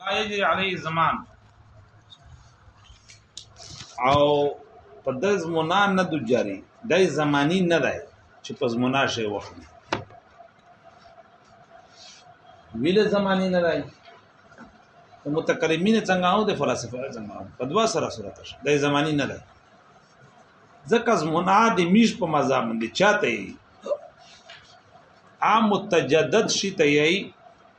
لا يجري عليه زمان او په د زمونا نه د جاری د زمانی نه دی چې په زمونا شی وخت ویل زمانی نه دی متکلمین څنګه او د فلسفه څنګه په دوا سره سره تش د زمانی نه دی ځکه زمونا د میش په مزام دي چاته عام متجدد شي ته یی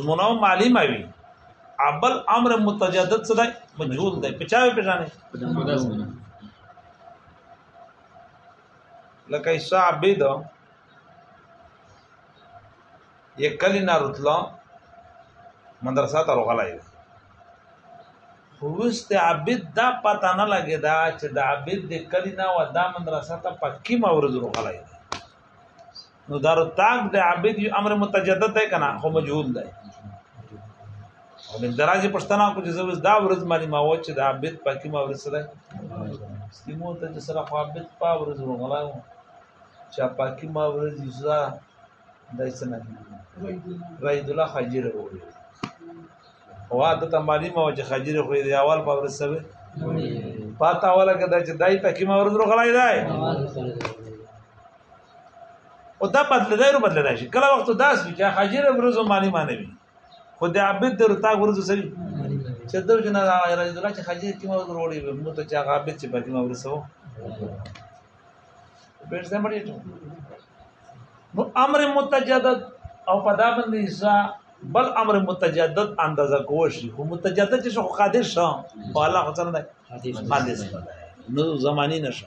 زمونه معلوم وي ابل امر متجدد څه دی مجهول دی په چا پیژنې لکه ایسا عبید یک کلی نه رتلا مدرسه ته راغلی خوست عبید دا پتا نه لګی دا چې د عبید د کلی نه و دا مدرسه ته پکی مورز راغلی نو دار التاق د عبد یو امر متجدد دی کنه خو مجهول دی او د درازي پښتنه کو چې زوس دا ورځ مالي ما و چې د عبد پاکي ما ورځ سره سیمو ته چې سره خو عبد پا ورځ ورغلاو چې پاکي ما ورځ یزا دای سنه رید الله خجر وروي او عادت مالي ما و چې خجر خو دی اول په ورځ سره پاتا ولا کدا چې دای پاکي ما ورځ ورغلای دی او دا بدلدای نو بدلدای شي کله وخت داس وي چې حاجر ورځو معنی معنی وي خو د عبد در تا ورځو سوي چې د جنا راځي دلا چې حاجر کې مو وروړي مو ته چې عبد چې پکې مو ورسو بیرته سم پړې نو امر متجدد او په دا باندې حصہ بل امر متجدد اندازه کوش خو متجدد چې خو قادر شه او الله خو څنګه قادر نو زمانی نشه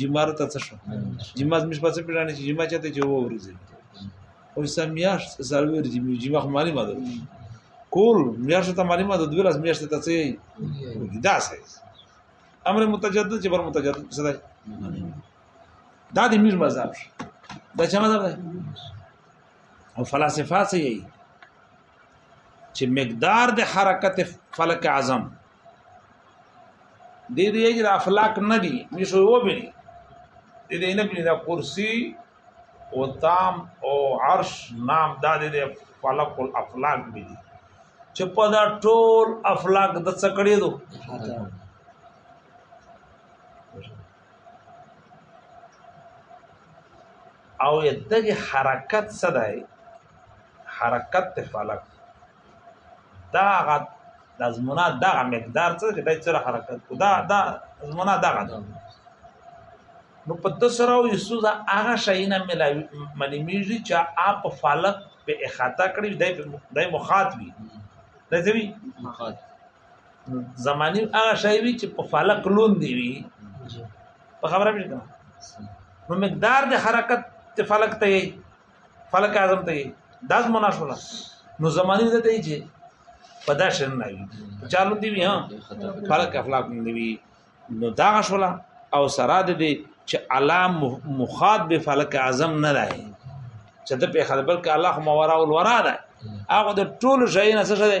جمعه ته څه شو جمعه مش په څه پیژنې چې جمعه چاته چې وو ورځي او سمیاش سالویر چې جمعه خو مالي ماده کول میاش ته مالي ماده دوی لاس میاش ته څه دا څه امر متجدد چې بر متجدد څه ده دا د میر مذهب دا چې مذهب ده او فلسفه څه یي چې مقدار د حرکت فلک اعظم دې دې چې د اخلاق نه دي نشو وبري دې دې نه بلی دا کرسی او تام او عرش نام دا دې دې فلق الافلاق دي چې په دا ټول افلاق د څه کړی دو او دغه حرکت صدای حرکت فلک دا هغه د ازمونه دغه مقدار څه چې دای سره حرکت کو دا دا ازمونه دغه ده نو په د سره او یسوز هغه شینه ملاوی منی میږي چې اپ فالک په اخاطه کړی دای دای مخاطبي دای ځوی مخاطب زمانی هغه شی وی چې په فالک لون دی وی په خبره مې نو مقدار د حرکت فلک ته فلک اعظم ته داس منا شولا نو زمانی دته یې چې پدا شر نه وي چالو دی ها فلک افلاک نه وي نو دا شولا او سرا د دې چې علام مخاط به فلک اعظم نه راي چې د په خلبل کې الله مورا او الورا ده هغه د ټولو شي نه څه ده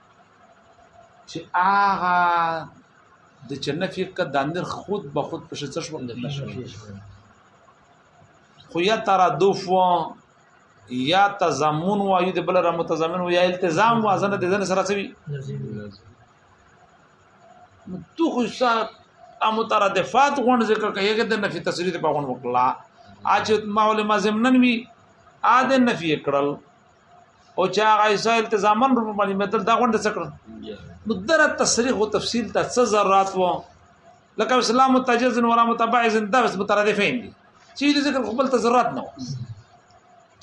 چې هغه د چنف یک د امیر خود به خود په شڅ شو خو یا ترادف و یا تضمن و یو د بل را متضمن و یا التزام و ازنه د ځنه سره سوي نو تو خو سات امترادفات غون ذکر کوي کې د نفي تصریح په غون وکړه اچ ما ول ما زمنن وی ا د نفي کړل او چې هغه ایسا التزامن روم باندې مدل دا غونډه څکړه نو دره تصریح او تفصیل ته څه ذرات و لکه اسلام متجز ولا متبعز درس مترادفین دي چې دې ذکر خپل تذرات نه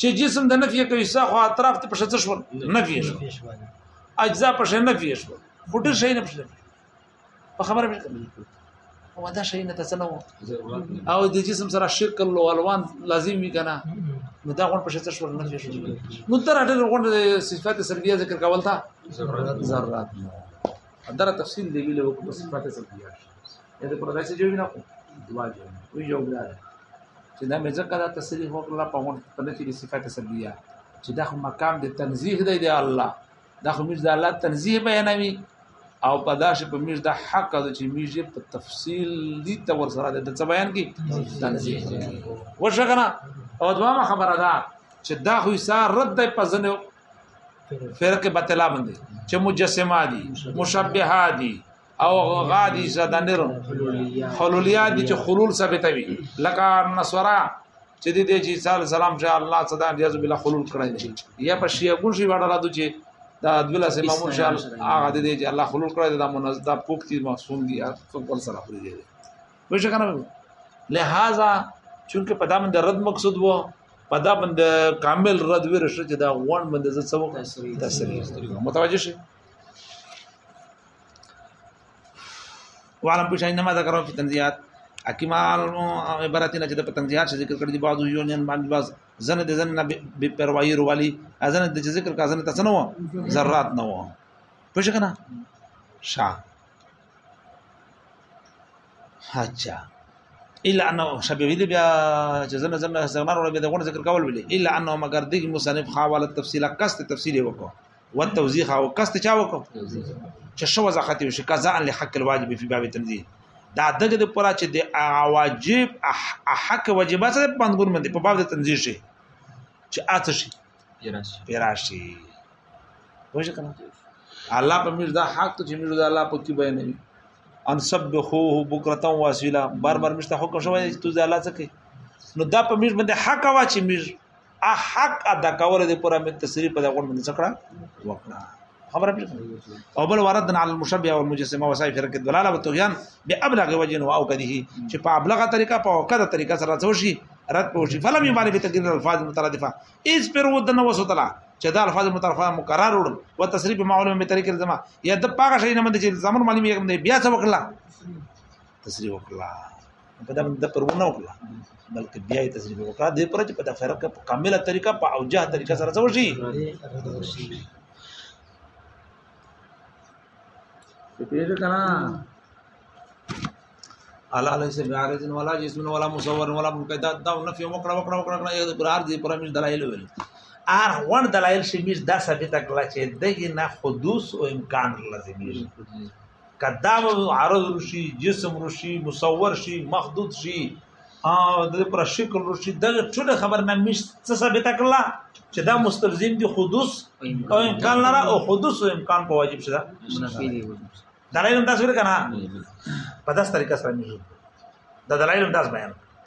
چې جسم د نفي کوي سا خو اطراف ته پښه شو نفي شو اجزا پښه نفي شو خټه شي نه پښه په خبره به کوي او دا شي نه تاسو او د جسم سره شرک او الوان لازم وي کنه نو دا غون په شته شو نه شي نو تر هغه غون صفات سلبيه ذکر کول تا ذرات دا تفصیل دی ویل او په صفات سلبيه دا پر داسې جوړ نه کوم دوا جوړ وي جوړ دا چې دا مې ځکه دا تصریح وکړه په غون په نفي صفات سلبيه چې دا مقام د تنزیه دی د الله دا خو موږ د الله تنزیه بیانوي او په داسې په موږ د حق د چې موږ په تفصیل دي تور سره د څه بیان کې تنزیه وشه کنه او دوامه خبره ده چې دا خو یې سار رد دی په ځنه فرق بتلا باندې چې مجسمه دي مشبهه دي او غا دي زدنر خلولیا دي چې خلول ثابتوي لکه نصرا چې دې دې چې صلی سلام چې الله صدا جز بلا خلول کړی دي یا په شیعه ګون شي وړه رادو چې دا دولا سه مامون شال هغه دې چې الله خلول کړی دا منزدا پوک دي معصوم دي څوک بل سره خوري دي وښه کنه لہذا چونکه په دامن د رد مقصود وو په دا بند کامل رد ورشه چې دا وان بند زڅ وکړي تسری متوجه شي وعلم پوښ انما ذکر فی تنزیات اکمال عبارت نه چې په تنزیات شې ذکر کړی دی بعضو یونین باندې باز زن د زن نه به پروايي روالي ازن د ذکر کا زن تاسو نه و ذرات نه و پوښ کنه شا اچھا الا انه شبيبي دي بیا چې زنه زنه استغنار ولا به دغه ذکر کول ویلي الا انه مگر دغه مصنف خاوله تفصيله کست تفصيل وکړو و توضیح او کست چا وکړو چې شو زخت یو شي قضاء له حق الواجب په باب تنزیه دا دغه د پرا چې د واجب حق واجبات سره پندګون باندې په باب د تنزیه شي چې اته شي پیراشي وځه کنه الله په میر دا حق ته چې میر دا الله په کې بیانوي ان سبحوه بکرتا واسیلا بار بار مشته حکم شوی چې تو زالا څه کوي نو دا په میر باندې حق وا چې میر حق ادا کول د پوره مې تصریح په دغه باندې څکړه وکړه خبره پیښه او بل وردن علی المشبه او المجسمه وسای فرق دلاله وتویان به ابلغ وجه او کده چې په ابلغه طریقه په وکړه طریقه سره څو شي رد په شي فلم یې باندې به تقریر الفاظ مترادفه ایز پر ودن وسوتلا چې دا الفاظ مترادفه مقرر وړ او تصریف معلومه به طریقې زما یا د پاګه شي نه مند چې زمون معلومه یې بیا څه وکړه تصریح وکړه په دا د پرونه وکړه بلکې بیا یې تصریح وکړه د پر چې په دا فرق په کامله طریقه په اوجه طریقه سره څه وشي پیژ کنا الا ليس بعارض ولا جسم ولا مصور ولا منقطع دا نفي وکړه وکړه وکړه کړه یو قرار دي پر مش دلایل ویل ار وړ دلایل شي مش دا ثابت کړه چې دغه نه حدوث او امکان لازمي که دا عرض رشي جسم رشي مصور شي مخدود شي او د پر شکل رشي د ټول خبر نه مش څه ثابت کړه چې دا مستلزم دي حدوث او امکان لره او حدوث او امکان په واجب شته دلایل هم تاسو ورکه نه په داس طریقه سره نه دلایل هم تاسو بیان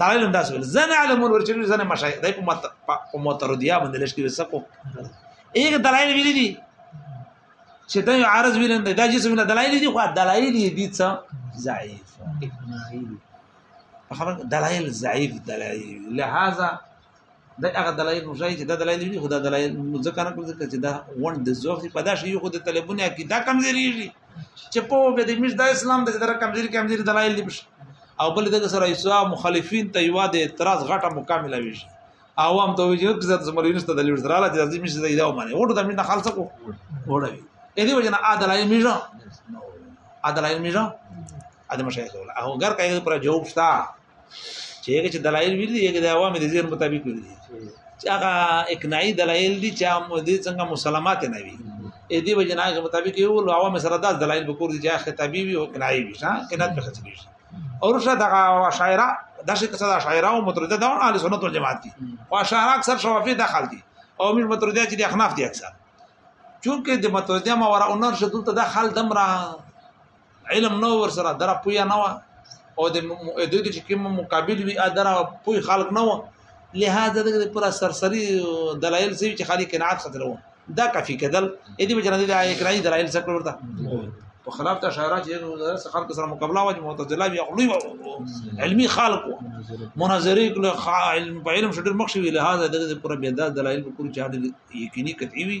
دا علم داس ول زنه علم ورچل زنه مشای دای په مت په متردیا باندې لشکې وسکو ایګ دلایل ویل دي چې دا عارض ویل نه دا جسم نه دلایل دي خو دلایل دي څه ضعیف خبر دلایل ضعیف دلایل لہذا دا هغه دلایل مو ځای چې دا دلایل دي خدا دلایل مو ځکه نه کول چې دا وند د زوغ په دا شی خو د طالبونو عقیده کمزوري دي چې په به د مش د اسلام د در کمزوري کمزوري دلایل دي او بل دغه سره ایسا مخالفین ته یو د اعتراض غټه مکمله وي عوام ته ویل چې زړه زمري نشته د لور سره لا د مش د ایدا ومنه وړو د مش نه خالص کو وړوي اې دی وجنه ا دلایل مش ا دلایل مش ا د مشه هغه ګر کایګه پر جواب شته چې هغه چې دلایل ویل دي هغه د عوام د ذهن مطابق ویل دي چې هغه اقناعي دلایل دي چې هم دې څنګه مسلمات نه وي اې دې وجنا هغه مطابق یو ول عوام سره داس دلایل به کور دي چې خطابي وي او اقناعي وي ها کنات به خطابي وي او رشه دغه شاعره دا شي کسه دا شاعره او مترده دا اهل سنت والجماعت دي او شاعر اکثر شوافی داخل دي او میر مترده چې د احناف دي اکثر چونکه د مترده ما ورا اونر شدول ته داخل دمره علم نو ور سره دره پویا نه و او د دوی چې کوم مقابل وی دره پوی خلق نه و لهدا د پر سرسری دلایل سوي چې خالي قناعت خطر و دا کافي کدل اې دې بجره دې اقرای دلایل څخه ورته په خلاف ته شاعران چې سره خلق سره مقابله واجب معتزله بیا خپل علمي خلق مناظري کله علم په علم شډر مخ شوی لهدا د پر بیا دلایل په کور چا یقیني کتوي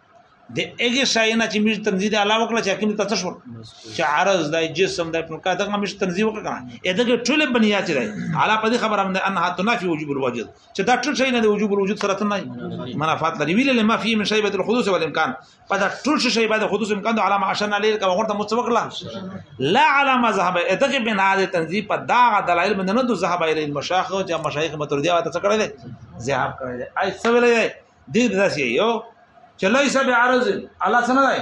د هغه شای نه چې موږ تنظیم د علاوه کړ چې حکیم تاسو شو چې عرض د جسم د په کاته موږ تنظیم وکړ اې دغه ټول بنیات دی علا په دې خبره باندې انها تنافي وجوب الوجود چې دا ټول شی نه د وجوب الوجود سره تنه منافات لري ویل لما فيه من شیبه الحدوث والامکان په دا ټول شی بعد حدوث امکان د علامه عشان علی کوم غورته مستوکړه لا علامه ذهب اې دغه بنا د تنظیم په دا دلایل باندې نه د ذهب اله المشايخ او مشایخ متردیه تاسو کړل ذهاب کړل اې څه ویلې دې داسې یو چې لای سبه عرض الله څنګه دی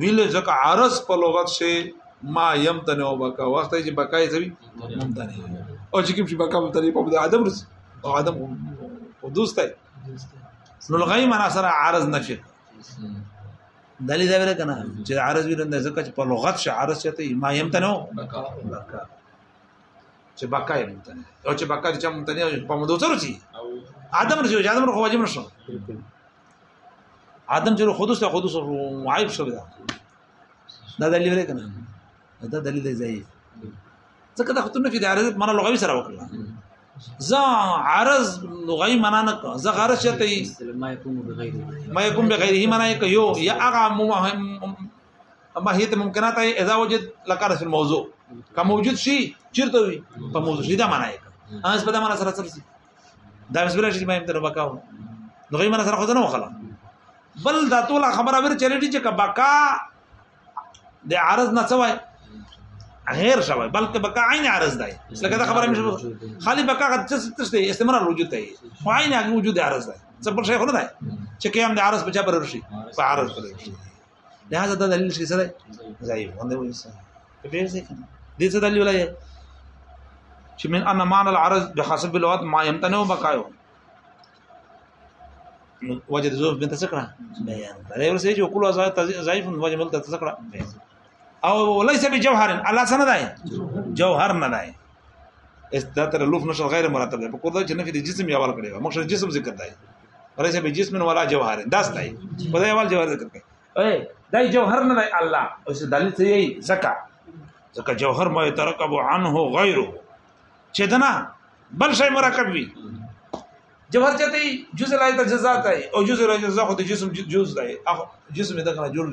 ویل ځکه عرض په لغت شي ما يمتنع وبکا وخت چې بکای سوي ممتنع او چې کوم چې بکا ممتنع په بده عدم رس او عدم حدوث دی نو لغای معنا سره عرض نشي دلی دا ویل کنه چې عرض ویل نه ځکه چې په لغت شي عرض شته ما يمتنع بکا چې بقا یې ممتنع او چې بقا چې ممتنع او په مدو سره شي ادم رجو ادم رو واجب نشو ادم چې خودس ته خودس معیب شو دا دا دلیل دی کنه دا دلیل دی ځای ځکه دا خطر نه فی عارض معنا لغوي سره وکړه ز عارض لغوي معنا نه کو ز غرض شته ما يكون بغيره ما يكون بغيره معنا یو یا هغه اما هي ته ممکنات هي اذا وجد لکار فی الموضوع که موجود شي چیرته وي په موضوع شي دا معنا یې اس په دا معنا سره سره شي دا بسم الله شي ما امتنه وکاو نو غي معنا سره خو نه وخلا بل دا ټول خبره ور چلې دي چې بقا د عرض نه سوای غیر شوی بلکې بقا عین عرض دی لکه دا خبره مشه خالی بقا غد څه څه استمرار وجود دی خو عین هغه وجود عرض دی څه بل شي خو نه دی چې قیام د عرض بچا پر شي په عرض پر شي لهدا دا دلیل شي سره ضعیف باندې وایي سره ډیر ځای کنه دې څه دلیل ولای چې من ان مان العرض بحسب الوقت ما يمتنع بقايو وجد زوف بنت سکړه بیان دا یو څه چې کول ضعیف وجه مل ته سکړه او ليس بجوهر الله سره ده جوهر نه ده دا تر لوف نشر غیر مرتب ده په کور دا چې نفي د جسم یوال کړي موږ شر جسم ذکر دی ولې چې به جسم ولا جوهر دا ستای په دې وال جوهر ذکر کوي اے دا جوهر نه دی الله او څه دلیل څه یې زکا زکا جوهر ما يترکب عنه غیره چې دنا بل شی مرکب وي جوهر چته جزء لا تجزا ته او جزء لا جزا خو د جسم جزء دی جسم دغه جل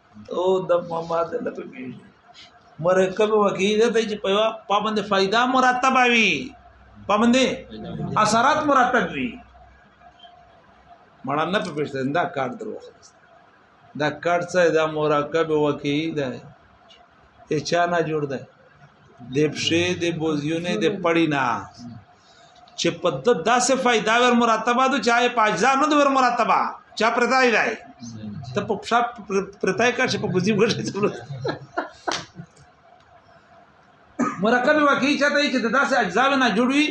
او د محمد الله په پیژ مرکب وکیل ته چې په پابند فائدہ مرتب وي پابند اثرات مرتب وي مړه نه په پیژ دا کار دروخه دا کار څه دا مرکب وکیل دی د چا نه جوړ دی د پښې د بوزیونې د پړی نه چې په د داسې فائدہ ور مرتبه ده چا په اجزا نه ور مرتبه چا پرتای دی ته په پښه پرتای کا چې په بوزي ورشي مرکب واقعي چاته چې د داسې اجزا نه جوړوي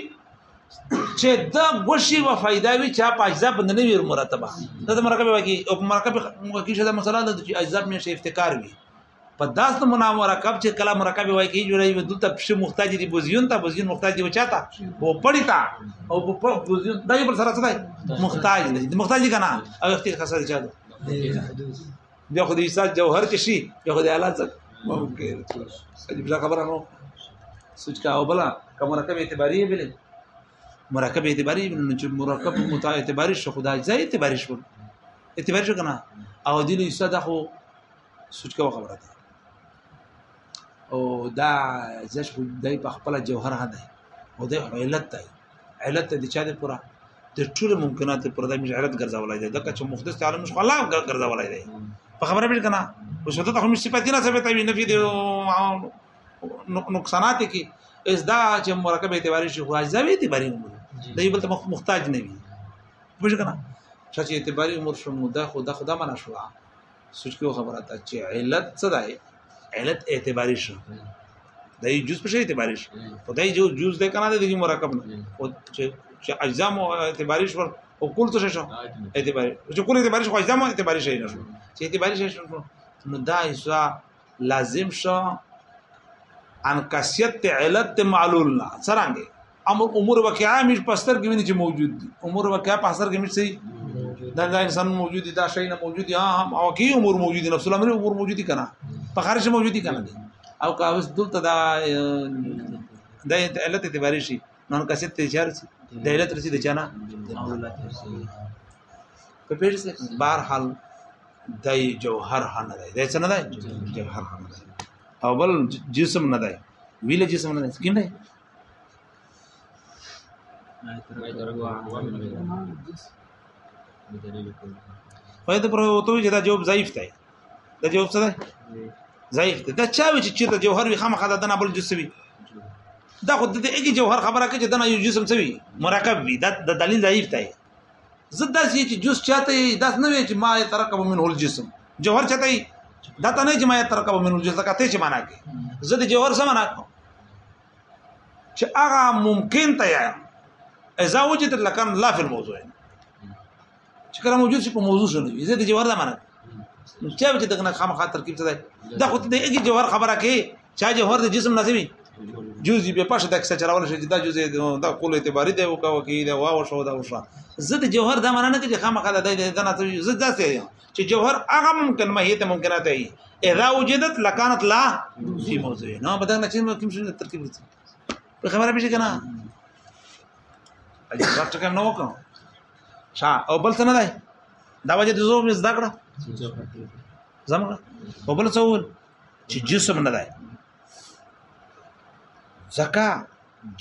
چې دا غوشي و فائدہ وی چا په اجزا باندې نه ویر مرتبه دا مرکب واقعي او مرکب واقعي شته مثلا د اجزا په افتکار وي په داس نو منا مرکب چې کله مرکب وای کی جوړي و دلته پښه محتاج دي بوزيون ته بوزيون محتاج دي وچاته او پړی تا او په بوزيون دای پر سره څه محتاج دي محتاج کنه او وخت کې خسر چا بیا خو دې سات جوهر کې شي بیا خو دې حالات ممکن عجیب لا خبره نو سوچ کا او بلا کوم مرکب اعتباري بل مرکب اعتباري بل نو چې مرکب متع اعتباري شو خدای ځای اعتباري شو اعتباري شو کنه او دې له استاد خو سوچ کوه خبره ده او دا زش خو دای په خپل جوهر نه دی او د علت دی علت د چا د پورا د ټول ممکنات پر د مش علت ګرځولای دی دغه چې مختص عالم مش الله ګرځولای دی په خبره به کنه او شته ته هم صفات نه ثابت وي نفي د نقصانات کې اس دا چې مرکب اعتباري شي خو ځوي اعتباري نه دی بل ته محتاج نه وي پوه کنه چې اعتباري عمر شوم دا خو دا خدامه نه شو سوچ کې خبره تا چې علت څه دی علت اعتباری شو د یو جز په شی اعتباری شو په دای جو جز د کنه د مرکب نه او چې اجزا مو اعتباری شو او کل څه شو اعتباری چې کل اعتباری شو اجزا مو اعتباری شي نه شو چې اعتباری شي شو نو دا ایسا لازم شو ان کثیت ته علت ته معلول نه څرنګه امر امور واقعا مش پستر کې ویني چې موجود دي امور واقعا پستر کې مش سي دا دا انسان موجود دي دا شی نه موجود دي ها هم او کې امور موجود دي نفس الامر امور موجود دي کنه په خارج موجود دي کنه او کا اوس دلته دا د علت اعتباري شي نن کثیت ته اشاره شي د علت رسید چانه په پیژ سره بهر حال دای جوهر هم نه دی دای څه نه دی جوهر هم نه دی او بل جسم نه دی ویل جسم نه دی سکین دی خو دا پر وته چې دا جواب ضعیف دی دا جواب څه دی ضعیف دی دا چا وی چې چیرته جوهر وي خامخا دا نه بل جسم وي دا خو د دې جوهر خبره کوي چې دا یو جسم څه وي مرکب وي دا د دلیل ضعیف دی زه داسې یې چې جز چاته یې داس نه وي چې ما ترکب منه الجسم جوهر چاته یې دا ته نه چې ما ترکب منه الجسم لکه ته چې معنا کې زه د جوهر سم نه کوم چې هغه ممکن ته یا اذا وجد لکن لا فی الموضوع چې کله موجود شي په موضوع شنو زه د جوهر دا معنا نو چې به دغه خامخا ترکیب ته ده خو ته دغه جوهر خبره کې چا جوهر د جسم نظمي جزء به پښه د کسه چرول شي دا جزء د قول اعتباري دی او کا وکی دا واو شو دا وشو زه د جوهر دا معنی نه کوي خامخا د دې نه ته زه دا سي چې جوهر هغه ممکن ماهیت ممکنات هي اذا وجدت لكانت لا في موضوع نو بدل نه چې کوم شي ترکیب دي په خبره به کنه اجازه ټکه نو کوم شا او بل څه نه دی دا وجه د زوم زده کړه زموږ او بل څه وول چې جسم نه دی ځکه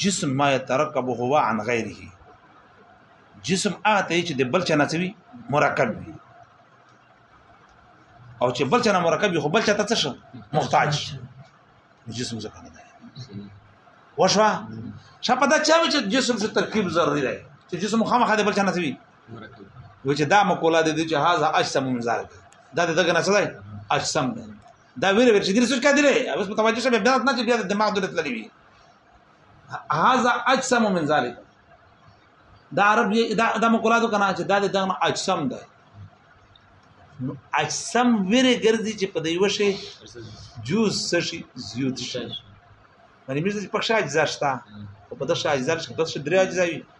جسم ما يترکب هو عن غیره جسم آته چې د بل چا نه سوي مرکب وي او چې بل چا نه مرکب وي خو بل چا ته څه محتاج جسم ځکه نه دی وشوا شپه دا چا چې جسم څه ترکیب ضروري دی چې جسم خامخا د بل چا نه سوي و چې دا مقوله د دې چې هاذا اجسم منزل دا د دغه نسل اجسم ده دا ویره ورچې دې څه کړي لري اوس متوجه شې بیا نه چې بیا د دماغ دولت لري وي هاذا اجسم من ذلك دا عرب دا د مقوله د کنه چې دا د دغه اجسم ده نو اجسم ویره ګرځي چې په دیو شي جوز سشي زیوت شي باندې مې چې پښه اجزا شته او په دغه اجزا کې بس درې اجزا وي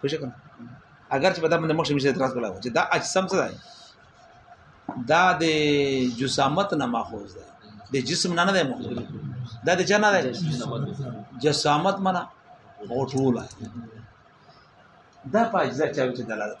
پوه شئ اگر چې په دا باندې مخ شمشه اعتراض کولا چې دا اجسام څه دی دا د جسامت نه ماخوذ دی د جسم نه نه دی ماخوذ دا د چا نه دی جسامت معنا غټول دا په اجزا چا چې دلالت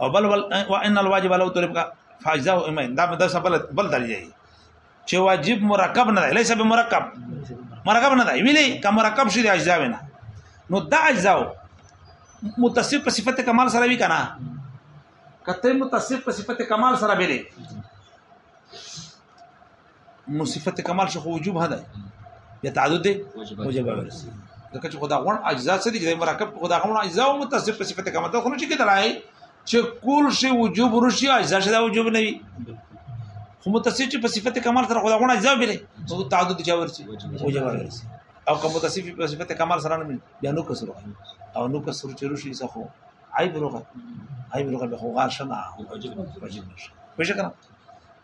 او بل ول وان الواجب لو طلب کا فاجزا او ایمان دا د سبل بل درجه چې واجب مرکب نه دی ليس بمرکب مرکب نه دی ویلې کا مرکب شې د اجزا نه نو دا اجزا متصف په صفت کمال سره وی کنه کته متصف په صفت کمال سره ویلې نو صفت کمال شو وجوب هدا یا تعدد دی وجب ورسي ځکه چې خدا غون اجزا څه دي چې مرکب خدا غون اجزا او متصف په صفت کمال ته خو نشي کېدلای چې کول شي وجوب رشي اجزا شدا وجوب نه وي خو متصف چې په صفت کمال سره خدا غون اجزا بلی نو تعدد دی ورسي وجب ورسي او کوم متصف په صفت کمال سره نه بیا نو کسر او نو کسر چې رشي څه خو عیب لغه عیب لغه به خو غاشنه وجب نشي پښه کړم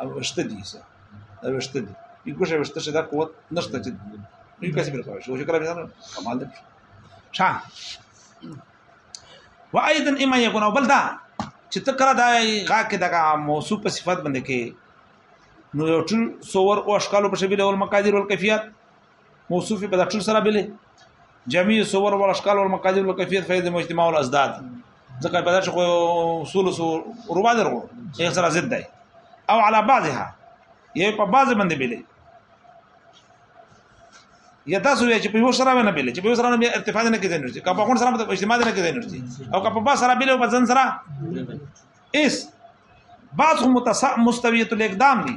او وشته دي څه دا وشته دي یو ګوشه وشته چې دا قوت نشته چې یو کسي پر کوي شو کله بيان کمال دي شا وايضا اما يكون او بل دا چې ته کړه دا غا کې دا موصوف په صفات باندې کې نو یو ټول صور او اشکال په شبیه ول مقادیر ول کیفیت موصوف په دکتور سره بلی جميع صور او اشکال او مقادير او کیفیت فیض مجتمع او ازداد ځکه په داسې خو اصول سو ربا درو یې سره ضد دی او على بعضها یې په بعض باندې بلی یا تاسو وی چې په یو سره نه بلی چې په یو سره نه ارتفاع نه کېدای نو چې کپه خون سره په اجتماع نه کېدای نو او کپه با سره بلی او په ځن سره اس بعض متسع مستویت الاقدام دي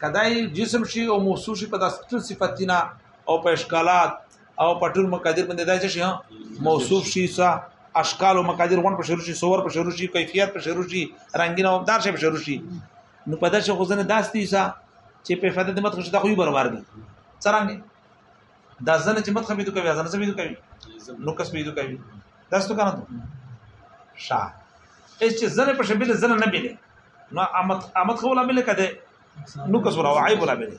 که دا یې جسم شي او موصوف شي په داسې ټول صفاتینا او په اشکالات او په ټول مقادیر باندې دا شي موصوف شي څه اشکال او مقادیر غون په شروع شي صور په شروع شي کیفیت په شروع شي رنگین او دار شي په شروع شي نو په داسې خو ځنه داسې څه چې په فائدې د مت خوشته خو برابر دي څنګه دا ځنه چې متخبي تو کوي ځنه سمي تو کوي نو کس بي تو کوي دا ستو کنه شا ايش چې ځنه په شبيله ځنه نه بيله نو امت امت خو لا بيله کده نو کس ولا عيب ولا بيله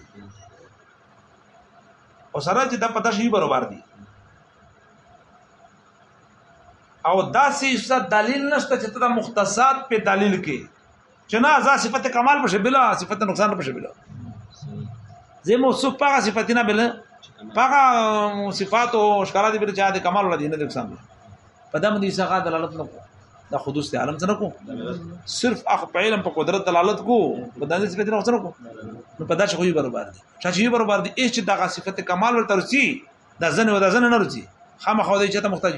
او سره چې د پتا شي برابر دي او دا سي دلیل نشته چې ته مختصات په دلیل کې چې نه ځا صفت کمال په شبله صفت نقصان په شبله زه موصوف پاغه صفاتینا بل پاغه صفات او اشکارا دي بل چا د کمال ولدي نه نقصان په دمه دي څنګه دلالت نه دا حدوث ته عالم څنګه کو صرف اخ په علم په قدرت دلالت کو په دې صفات نه څنګه کو نو په دا شي خو یې برابر دي چا چې برابر دي هیڅ دغه صفت کمال ورته رسي دا زنه ودا زنه نه رسي خامخا دې چې ته محتاج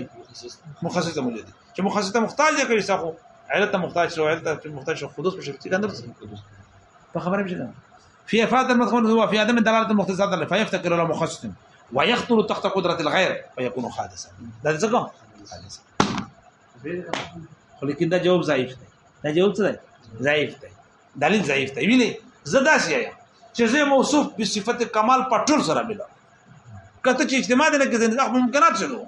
مخصص ته موجود چې مخصص ته محتاج دی کوي څخه علت ته محتاج شو علت ته محتاج شو قدوس بشي چې کنده قدوس په خبره مشه في افاد المدخول هو في عدم دلاله المختص هذا فيفتكر له مخصص ويخطر تحت قدره الغير فيكون خالصا دا څنګه خالصا خو لیکن دا جواب ضعیف دی دا جواب څه دی ضعیف دی دلیل ضعیف دی ویلې زدا سی یا چې زه موصوف په صفت کمال په ټول سره مله کته چې اجتماع نه کې ځنه ممکنات شته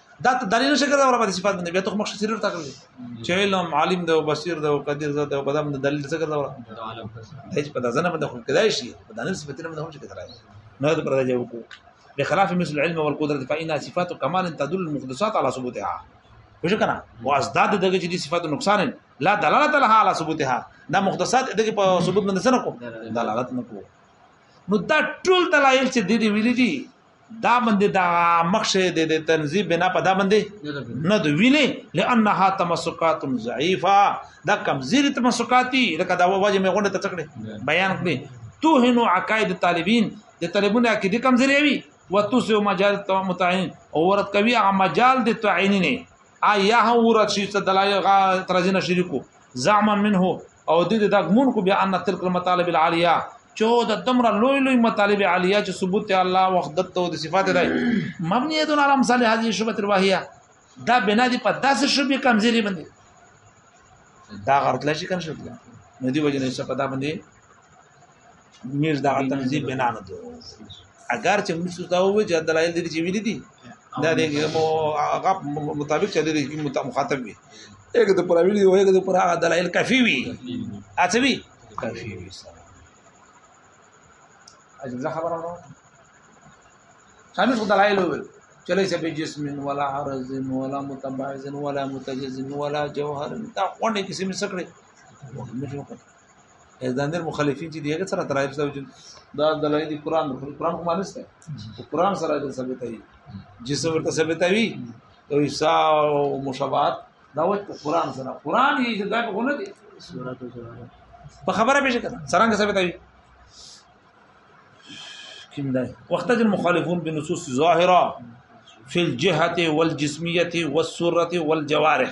دا ته دلیل شي کړه ورته صفات باندې بیا ته مخ شي ورته کړی چې علم عالم دی او بصیر دی او قدیر دی او بدم دلیل څه کړه ورته هیڅ په ځنه باندې خو کدای شي په دانه صفاتونه باندې هم شي کړای نه دا پر راځي وکړو بخلاف مثل العلم والقدرة فإنها صفات كمال تدل المقدسات على ثبوتها وش کنه وازداد دغه چې دي صفات نقصان لا دلالت لها على ثبوتها دا مختصات دغه په ثبوت باندې سره کو دلالت نکوه نو دا ټول دلایل چې د دې ویلي دي دا باندې دا مخشه د د تنظیم بنا په دا باندې نه د ویلې لانها تمسکات ضعیفه دا کمزیر تمسکاتی لکه دا وجه مې غونډه ته تکړه بیان کړې توهنو عقاید طالبین د طالبونو عقیده کمزری وي وتوسو مجال متعین او ورت کوي هغه مجال د تعین نه ایا هم ورت شي چې دلایل غا ترجنه شریکو زعما منه او د دې د ګمون کو بیا ان تلک المطالب العالیه چې د دمر لوی لوی مطالب عالیه چې ثبوت الله وحدت او د صفات دی مبنیه دون علم صالح هذه شبهه الوهیه دا بنا دی په داسې شبهه کمزوري باندې دا غرتل شي کنه شبهه نو دی وجه نه څه پتا باندې میر دغه تنظیم بنا نه دی اگر چې موږ ته وایي چې دلایل دې چې ویلي دي دا دې مو هغه مطابق چې دې مخاطب وي یک د پر ویلي او یک د پر هغه دلایل کافي وي اته وي کافي وي اجازه خبره نو څنګه خو دلایل ویل چې ليس بجسم ولا عرض ولا متبعز ولا متجز ولا جوهر دا غونډه کې سم سکړي ځانګړي مخالفین چې دیګه سره ترایب سره چې دا دلایل دی قران قران کوم نه ست قران سره د ثابتوي جسم ورته ثابتوي او عیسی او مشابهت دا وخت قران سره قران یې چې دا په غونه دي په خبره به شي کنه څنګه ثابتوي کوم دی وخت د مخالفون بنصوص ظاهره فی الجهه والجسمیه والسره والجوارح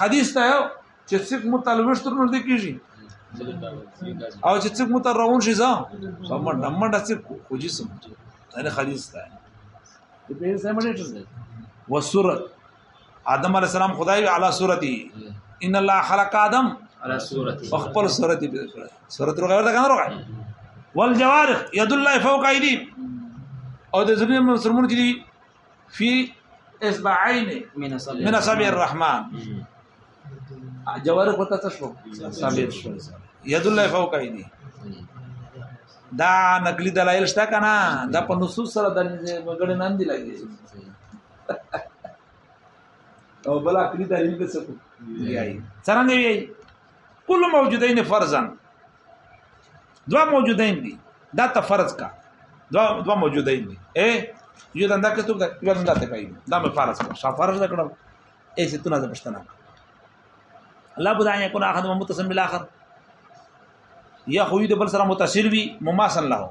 حدیث ته چې څوک متلوش تر نږدې کیږي او چې څوک متر روان شي ځه سمټ دمټ څوک خوجي سم دا حدیث ته په دې سم ډېر وسورت آدم علی السلام خدای علی صورتي ان الله خلق آدم على صورتي خپل صورتي به کړه صورت روغه ده کنه روغه والجوارح يد الله فوق ايدي او د زمين مسلمان کې فی اصبعین من اصابع الرحمن جوارح وته څه شو ثابت شو ید الله فوق ایدی دا نقلی دلایل شته کنه دا په نصوص سره د مګړې نن دی لګي او بل عقلی دلیل به څه کوي څنګه وی کل موجودین فرضن دوا موجودین دي دا ته فرض کا دوا دوا موجودین دي اے یو دنده کې څوک دا یو دنده ته کوي دا مې فرض کړ شا فرض کړم اے چې تونه پښتنه الله بدا ان يكون احد متصل بالاخر یا خو دې بل سره متصل وي مماثل له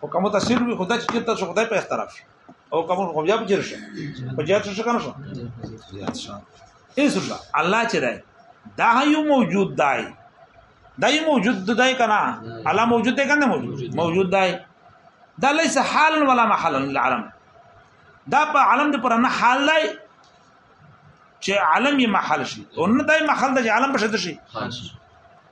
خو کوم تاثیر وي خدای چې تاسو خدای په اختلاف شي او کوم خو بیا بجر شي په جات شو کنه شو جات شو هیڅ الله چې دی دا یو موجود دی دا یو موجود دی کنه الله موجود دی کنه موجود موجود دی دا ليس حالا ولا محلا للعالم دا په عالم د پر نه حال دی چې عالم یې محل شي او نه دای محل د عالم بشه شي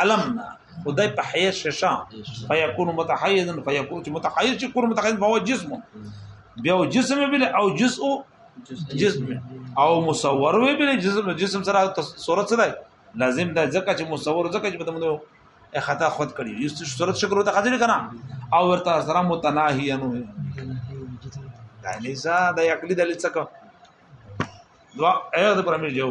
علمنا خدای په حیز ششا فیکون متحیزا فیکون چې متحیز چې کور متحیز فهو جسم بیا جسم بل او جزء جسم او مصور وی بل جسم جسم سره صورت سره لازم ده ځکه چې مصور ځکه چې په موږ خطا خود کړی یو څه صورت شکر ته حاضر کنا او ورته سره متناهی انو دا لیسا د عقلی د لیسا کو دوا اې د پرمیر جو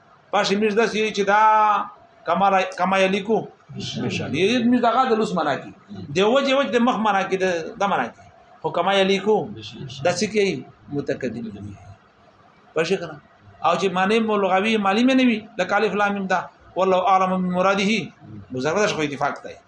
پاشي مش داسې یي چې دا کما کما یلیکو مشان یی مش دغه د لوس معنا کی دی وجه وجه د مخ معنا کی د معنا کی خو کما یلیکو د څه کی متقدم دی پښه کړه او چې معنی مو لغوي مالی مې نه وي لکه الف لام دا والله اعلم بمراده مزرد شو اتفاق دی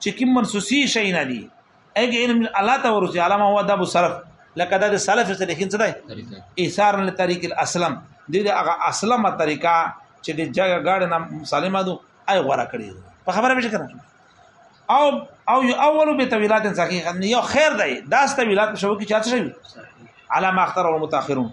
چې کوم منسوسی شي نه دي اګه علم الله ته ورسي علامه هو ادب السلف لکه دا د سلف سره لیکن څه دی ایثار له طریق الاسلم د دې هغه اسلمه طریقه چې د جګه غاړه نام سالمه دو اي غوړه کړی په خبره به کړم او او یو اول به تویلات صحیح نه یو خیر دی دا ست ویلات په شوکه چاته شوی علامه اختر او متأخرون